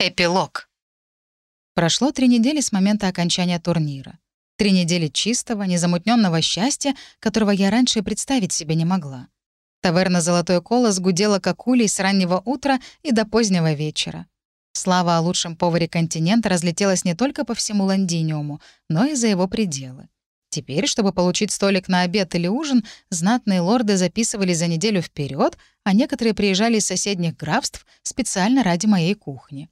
Эпилог. Прошло три недели с момента окончания турнира. Три недели чистого, незамутненного счастья, которого я раньше представить себе не могла. Таверна «Золотой колос» гудела как улей с раннего утра и до позднего вечера. Слава о лучшем поваре континента разлетелась не только по всему Лондиниуму, но и за его пределы. Теперь, чтобы получить столик на обед или ужин, знатные лорды записывались за неделю вперед, а некоторые приезжали из соседних графств специально ради моей кухни.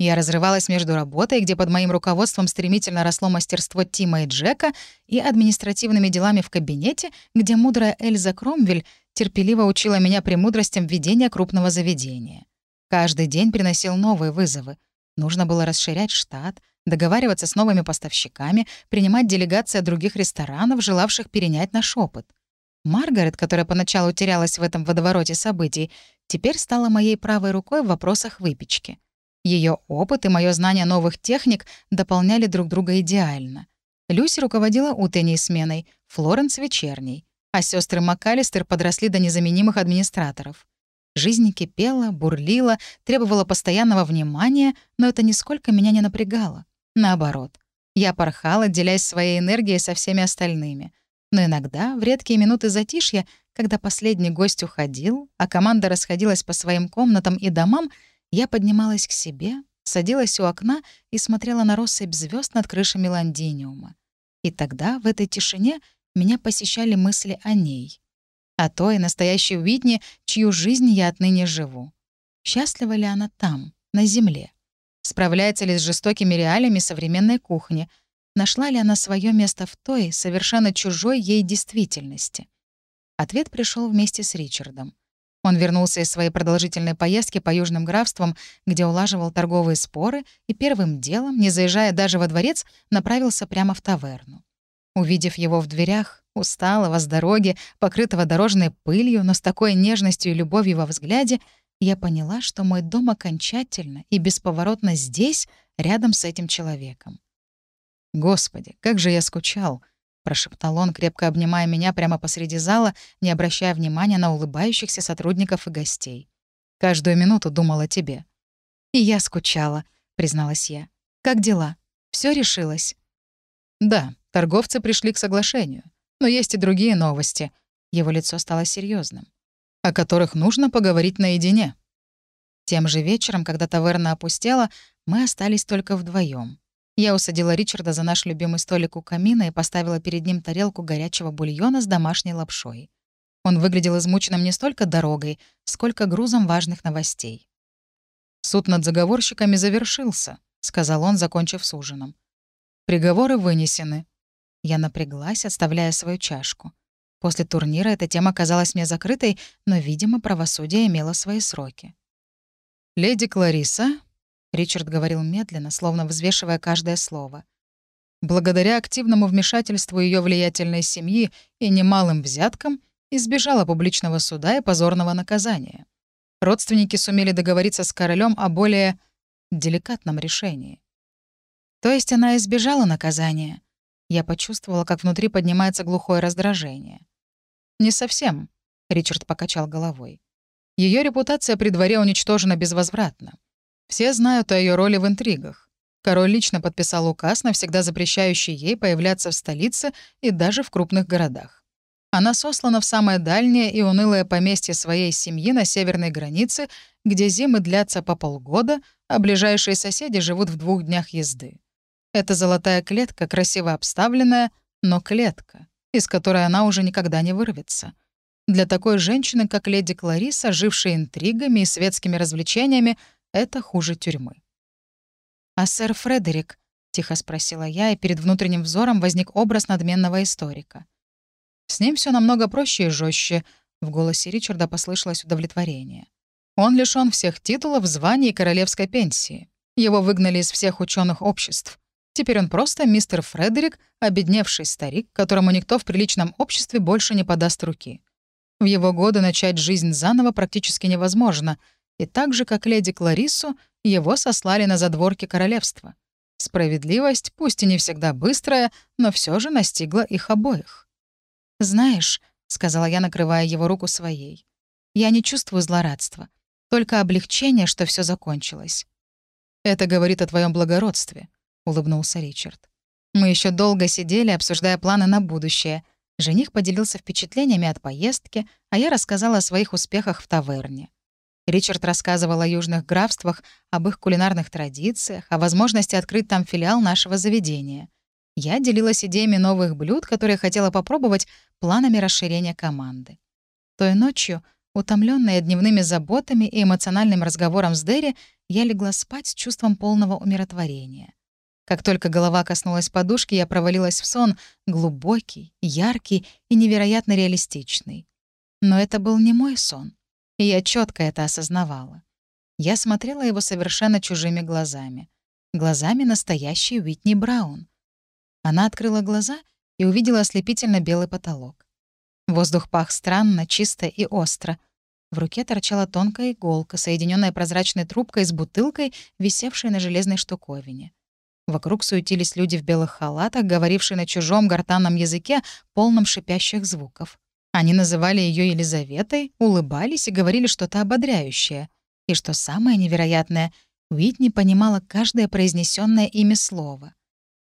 Я разрывалась между работой, где под моим руководством стремительно росло мастерство Тима и Джека, и административными делами в кабинете, где мудрая Эльза Кромвель терпеливо учила меня премудростям ведения крупного заведения. Каждый день приносил новые вызовы. Нужно было расширять штат, договариваться с новыми поставщиками, принимать делегации от других ресторанов, желавших перенять наш опыт. Маргарет, которая поначалу терялась в этом водовороте событий, теперь стала моей правой рукой в вопросах выпечки — ее опыт и мое знание новых техник дополняли друг друга идеально. Люси руководила утренней сменой, Флоренс — вечерней, а сестры МакАлистер подросли до незаменимых администраторов. Жизнь кипела, бурлила, требовала постоянного внимания, но это нисколько меня не напрягало. Наоборот, я порхала, делясь своей энергией со всеми остальными. Но иногда, в редкие минуты затишья, когда последний гость уходил, а команда расходилась по своим комнатам и домам, я поднималась к себе, садилась у окна и смотрела на россыпь звезд над крышами Лондиниума. И тогда, в этой тишине, меня посещали мысли о ней. О той настоящей Уитни, чью жизнь я отныне живу. Счастлива ли она там, на земле? Справляется ли с жестокими реалиями современной кухни? Нашла ли она свое место в той, совершенно чужой ей действительности? Ответ пришел вместе с Ричардом. Он вернулся из своей продолжительной поездки по южным графствам, где улаживал торговые споры, и первым делом, не заезжая даже во дворец, направился прямо в таверну. Увидев его в дверях, усталого, с дороги, покрытого дорожной пылью, но с такой нежностью и любовью во взгляде, я поняла, что мой дом окончательно и бесповоротно здесь, рядом с этим человеком. Господи, как же я скучал! — прошептал он, крепко обнимая меня прямо посреди зала, не обращая внимания на улыбающихся сотрудников и гостей. «Каждую минуту думал о тебе». «И я скучала», — призналась я. «Как дела? Все решилось?» «Да, торговцы пришли к соглашению. Но есть и другие новости». Его лицо стало серьезным, «О которых нужно поговорить наедине». Тем же вечером, когда таверна опустела, мы остались только вдвоем. Я усадила Ричарда за наш любимый столик у камина и поставила перед ним тарелку горячего бульона с домашней лапшой. Он выглядел измученным не столько дорогой, сколько грузом важных новостей. «Суд над заговорщиками завершился», — сказал он, закончив с ужином. «Приговоры вынесены». Я напряглась, отставляя свою чашку. После турнира эта тема казалась мне закрытой, но, видимо, правосудие имело свои сроки. «Леди Клариса Ричард говорил медленно, словно взвешивая каждое слово. Благодаря активному вмешательству ее влиятельной семьи и немалым взяткам избежала публичного суда и позорного наказания. Родственники сумели договориться с королем о более деликатном решении. То есть она избежала наказания. Я почувствовала, как внутри поднимается глухое раздражение. «Не совсем», — Ричард покачал головой. Ее репутация при дворе уничтожена безвозвратно. Все знают о ее роли в интригах. Король лично подписал указ, навсегда запрещающий ей появляться в столице и даже в крупных городах. Она сослана в самое дальнее и унылое поместье своей семьи на северной границе, где зимы длятся по полгода, а ближайшие соседи живут в двух днях езды. Это золотая клетка, красиво обставленная, но клетка, из которой она уже никогда не вырвется. Для такой женщины, как леди Клариса, жившей интригами и светскими развлечениями, это хуже тюрьмы. «А сэр Фредерик?» — тихо спросила я, и перед внутренним взором возник образ надменного историка. «С ним все намного проще и жестче», — в голосе Ричарда послышалось удовлетворение. «Он лишён всех титулов, званий и королевской пенсии. Его выгнали из всех ученых обществ. Теперь он просто мистер Фредерик, обедневший старик, которому никто в приличном обществе больше не подаст руки. В его годы начать жизнь заново практически невозможно — и так же, как леди Клариссу, его сослали на задворки королевства. Справедливость, пусть и не всегда быстрая, но все же настигла их обоих. «Знаешь», — сказала я, накрывая его руку своей, — «я не чувствую злорадства, только облегчение, что все закончилось». Это говорит о твоем благородстве», — улыбнулся Ричард. Мы еще долго сидели, обсуждая планы на будущее. Жених поделился впечатлениями от поездки, а я рассказала о своих успехах в таверне. Ричард рассказывал о южных графствах, об их кулинарных традициях, о возможности открыть там филиал нашего заведения. Я делилась идеями новых блюд, которые хотела попробовать, планами расширения команды. Той ночью, утомленная дневными заботами и эмоциональным разговором с Дерри, я легла спать с чувством полного умиротворения. Как только голова коснулась подушки, я провалилась в сон, глубокий, яркий и невероятно реалистичный. Но это был не мой сон, и я четко это осознавала. Я смотрела его совершенно чужими глазами. Глазами настоящей Уитни Браун. Она открыла глаза и увидела ослепительно белый потолок. Воздух пах странно, чисто и остро. В руке торчала тонкая иголка, соединенная прозрачной трубкой с бутылкой, висевшей на железной штуковине. Вокруг суетились люди в белых халатах, говорившие на чужом гортанном языке, полном шипящих звуков. Они называли ее Елизаветой, улыбались и говорили что-то ободряющее. И что самое невероятное, Уитни понимала каждое произнесенное ими слово.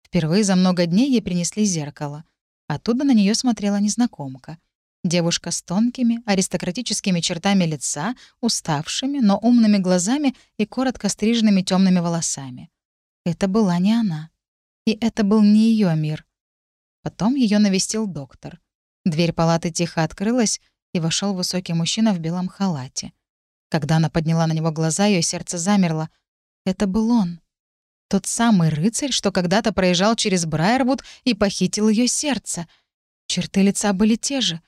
Впервые за много дней ей принесли зеркало. Оттуда на нее смотрела незнакомка. Девушка с тонкими, аристократическими чертами лица, уставшими, но умными глазами и коротко стриженными темными волосами. Это была не она. И это был не ее мир. Потом ее навестил доктор. Дверь палаты тихо открылась, и вошел высокий мужчина в белом халате. Когда она подняла на него глаза, ее сердце замерло. Это был он. Тот самый рыцарь, что когда-то проезжал через Брайервуд и похитил ее сердце. Черты лица были те же.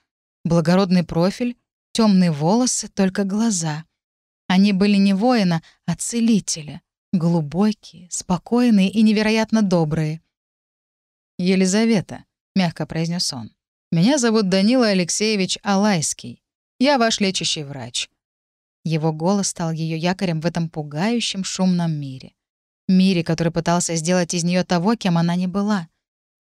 Благородный профиль, темные волосы, только глаза. Они были не воина, а целителя. Глубокие, спокойные и невероятно добрые. «Елизавета», — мягко произнес он, — «меня зовут Данила Алексеевич Алайский. Я ваш лечащий врач». Его голос стал ее якорем в этом пугающем шумном мире. Мире, который пытался сделать из нее того, кем она не была.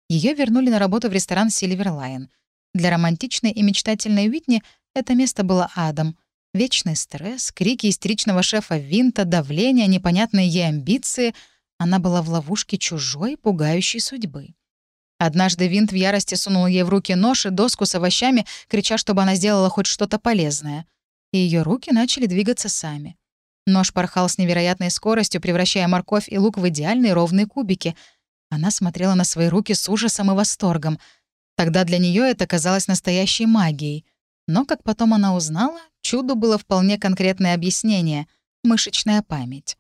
Ее вернули на работу в ресторан «Сильверлайн». Для романтичной и мечтательной Уитни это место было адом — Вечный стресс, крики истеричного шефа Винта, давление, непонятные ей амбиции. Она была в ловушке чужой, пугающей судьбы. Однажды Винт в ярости сунул ей в руки нож и доску с овощами, крича, чтобы она сделала хоть что-то полезное. И ее руки начали двигаться сами. Нож порхал с невероятной скоростью, превращая морковь и лук в идеальные ровные кубики. Она смотрела на свои руки с ужасом и восторгом. Тогда для нее это казалось настоящей магией. Но, как потом она узнала, Чуду было вполне конкретное объяснение — мышечная память.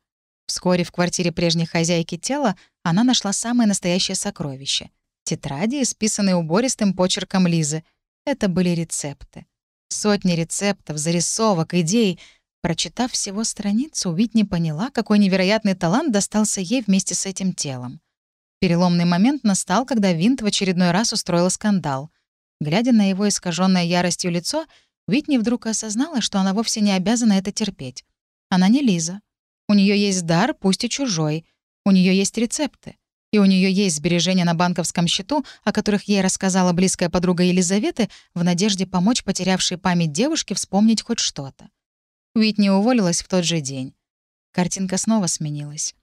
Вскоре в квартире прежней хозяйки тела она нашла самое настоящее сокровище — тетради, исписанные убористым почерком Лизы. Это были рецепты. Сотни рецептов, зарисовок, идей. Прочитав всего страницу, Витни поняла, какой невероятный талант достался ей вместе с этим телом. Переломный момент настал, когда Винт в очередной раз устроил скандал. Глядя на его искаженное яростью лицо, Витни вдруг осознала, что она вовсе не обязана это терпеть. Она не Лиза. У нее есть дар, пусть и чужой. У нее есть рецепты. И у нее есть сбережения на банковском счету, о которых ей рассказала близкая подруга Елизаветы, в надежде помочь потерявшей память девушке вспомнить хоть что-то. Уитни уволилась в тот же день. Картинка снова сменилась.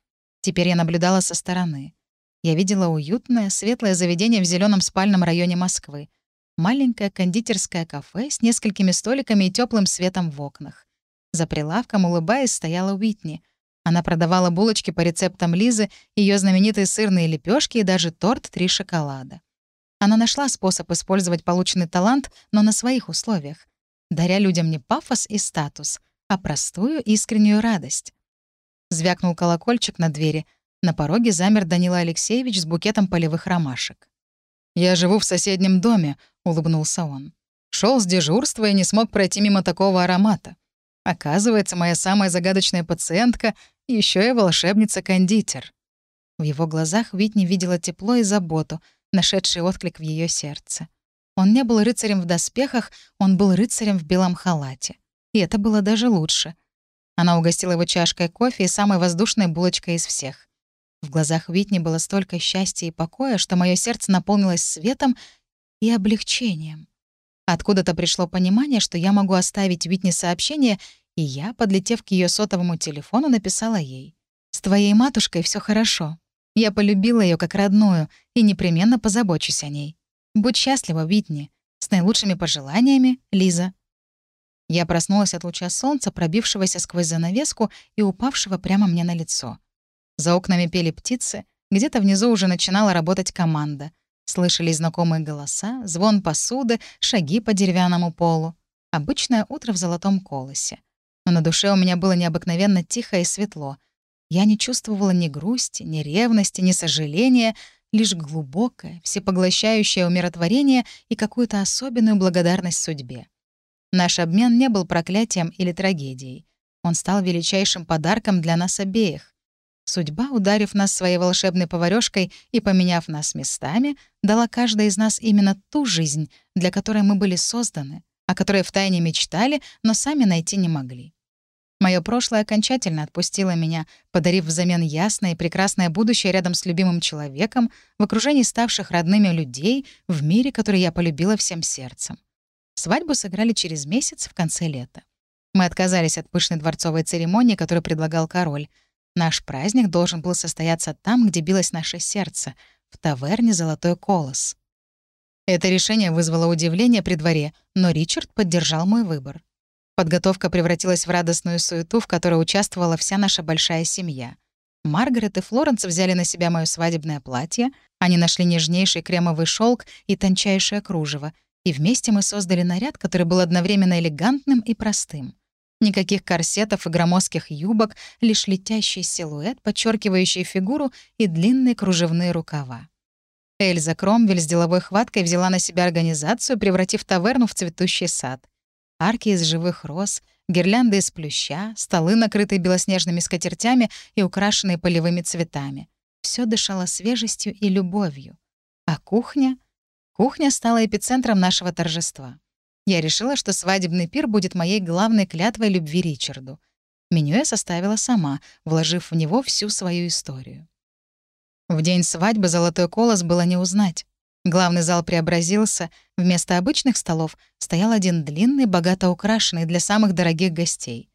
Теперь я наблюдала со стороны. Я видела уютное, светлое заведение в зеленом спальном районе Москвы — маленькое кондитерское кафе с несколькими столиками и теплым светом в окнах. За прилавком, улыбаясь, стояла Уитни. Она продавала булочки по рецептам Лизы, ее знаменитые сырные лепешки и даже торт «Три шоколада». Она нашла способ использовать полученный талант, но на своих условиях, даря людям не пафос и статус, а простую искреннюю радость. Звякнул колокольчик на двери. На пороге замер Данила Алексеевич с букетом полевых ромашек. «Я живу в соседнем доме», — улыбнулся он. Шел с дежурства и не смог пройти мимо такого аромата. Оказывается, моя самая загадочная пациентка — еще и волшебница-кондитер. В его глазах Витни видела тепло и заботу, нашедший отклик в ее сердце. Он не был рыцарем в доспехах, он был рыцарем в белом халате. И это было даже лучше. Она угостила его чашкой кофе и самой воздушной булочкой из всех. В глазах Витни было столько счастья и покоя, что мое сердце наполнилось светом и облегчением. Откуда-то пришло понимание, что я могу оставить Витни сообщение, и я, подлетев к ее сотовому телефону, написала ей. С твоей матушкой все хорошо. Я полюбила ее как родную и непременно позабочусь о ней. Будь счастлива, Витни. С наилучшими пожеланиями, Лиза». Я проснулась от луча солнца, пробившегося сквозь занавеску и упавшего прямо мне на лицо. За окнами пели птицы, где-то внизу уже начинала работать команда. Слышались знакомые голоса, звон посуды, шаги по деревянному полу. Обычное утро в золотом колосе. Но на душе у меня было необыкновенно тихо и светло. Я не чувствовала ни грусти, ни ревности, ни сожаления, лишь глубокое, всепоглощающее умиротворение и какую-то особенную благодарность судьбе. Наш обмен не был проклятием или трагедией. Он стал величайшим подарком для нас обеих. Судьба, ударив нас своей волшебной поварёшкой и поменяв нас местами, дала каждой из нас именно ту жизнь, для которой мы были созданы — о которой втайне мечтали, но сами найти не могли. Мое прошлое окончательно отпустило меня, подарив взамен ясное и прекрасное будущее рядом с любимым человеком, в окружении ставших родными людей, в мире, который я полюбила всем сердцем. Свадьбу сыграли через месяц в конце лета. Мы отказались от пышной дворцовой церемонии, которую предлагал король. Наш праздник должен был состояться там, где билось наше сердце, в таверне «Золотой колос». Это решение вызвало удивление при дворе, но Ричард поддержал мой выбор. Подготовка превратилась в радостную суету, в которой участвовала вся наша большая семья. Маргарет и Флоренс взяли на себя мое свадебное платье, они нашли нежнейший кремовый шелк и тончайшее кружево, и вместе мы создали наряд, который был одновременно элегантным и простым. Никаких корсетов и громоздких юбок, лишь летящий силуэт, подчеркивающий фигуру и длинные кружевные рукава. Эльза Кромвель с деловой хваткой взяла на себя организацию, превратив таверну в цветущий сад. Арки из живых роз, гирлянды из плюща, столы, накрытые белоснежными скатертями и украшенные полевыми цветами. Все дышало свежестью и любовью. А кухня? Кухня стала эпицентром нашего торжества. Я решила, что свадебный пир будет моей главной клятвой любви Ричарду. Меню я составила сама, вложив в него всю свою историю. В день свадьбы золотой колос было не узнать. Главный зал преобразился. Вместо обычных столов стоял один длинный, богато украшенный для самых дорогих гостей.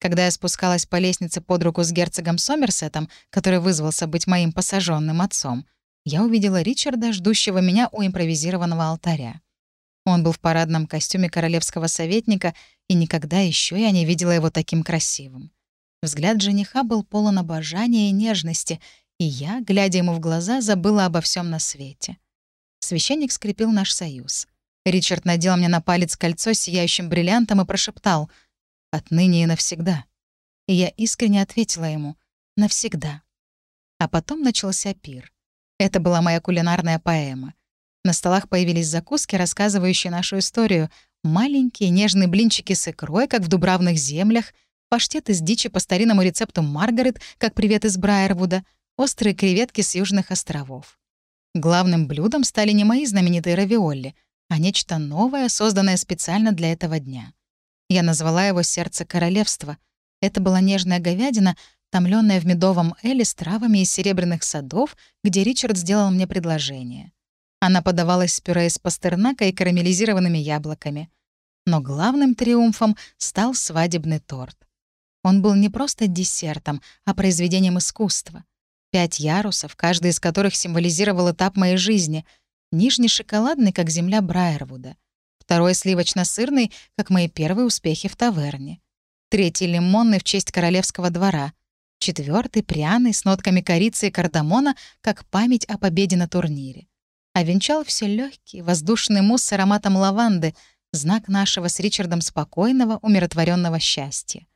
Когда я спускалась по лестнице под руку с герцогом Сомерсетом, который вызвался быть моим посаженным отцом, я увидела Ричарда, ждущего меня у импровизированного алтаря. Он был в парадном костюме королевского советника, и никогда еще я не видела его таким красивым. Взгляд жениха был полон обожания и нежности, и я, глядя ему в глаза, забыла обо всем на свете. Священник скрепил наш союз. Ричард надел мне на палец кольцо с сияющим бриллиантом и прошептал «Отныне и навсегда». И я искренне ответила ему «Навсегда». А потом начался пир. Это была моя кулинарная поэма. На столах появились закуски, рассказывающие нашу историю. Маленькие нежные блинчики с икрой, как в дубравных землях, паштет из дичи по старинному рецепту Маргарет, как привет из Брайервуда — острые креветки с южных островов. Главным блюдом стали не мои знаменитые равиолли, а нечто новое, созданное специально для этого дня. Я назвала его «Сердце королевства». Это была нежная говядина, томленная в медовом эле с травами из серебряных садов, где Ричард сделал мне предложение. Она подавалась с пюре из пастернака и карамелизированными яблоками. Но главным триумфом стал свадебный торт. Он был не просто десертом, а произведением искусства. Пять ярусов, каждый из которых символизировал этап моей жизни. Нижний шоколадный, как земля Брайервуда. Второй сливочно-сырный, как мои первые успехи в таверне. Третий лимонный в честь королевского двора. Четвертый пряный, с нотками корицы и кардамона, как память о победе на турнире. А венчал все легкий, воздушный мусс с ароматом лаванды, знак нашего с Ричардом спокойного, умиротворенного счастья.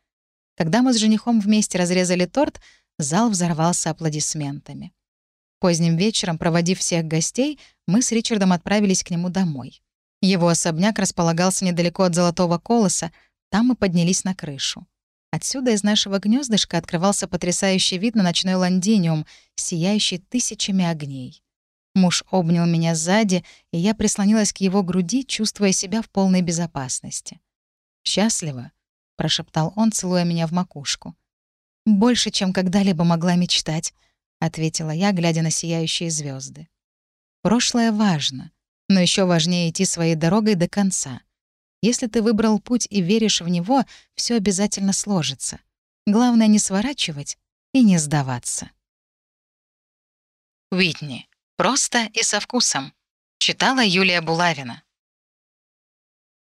Когда мы с женихом вместе разрезали торт, Зал взорвался аплодисментами. Поздним вечером, проводив всех гостей, мы с Ричардом отправились к нему домой. Его особняк располагался недалеко от Золотого Колоса, там мы поднялись на крышу. Отсюда из нашего гнездышка открывался потрясающий вид на ночной лондиниум, сияющий тысячами огней. Муж обнял меня сзади, и я прислонилась к его груди, чувствуя себя в полной безопасности. «Счастливо», — прошептал он, целуя меня в макушку. «Больше, чем когда-либо могла мечтать», — ответила я, глядя на сияющие звезды. «Прошлое важно, но еще важнее идти своей дорогой до конца. Если ты выбрал путь и веришь в него, все обязательно сложится. Главное не сворачивать и не сдаваться. Уитни. Просто и со вкусом. Читала Юлия Булавина.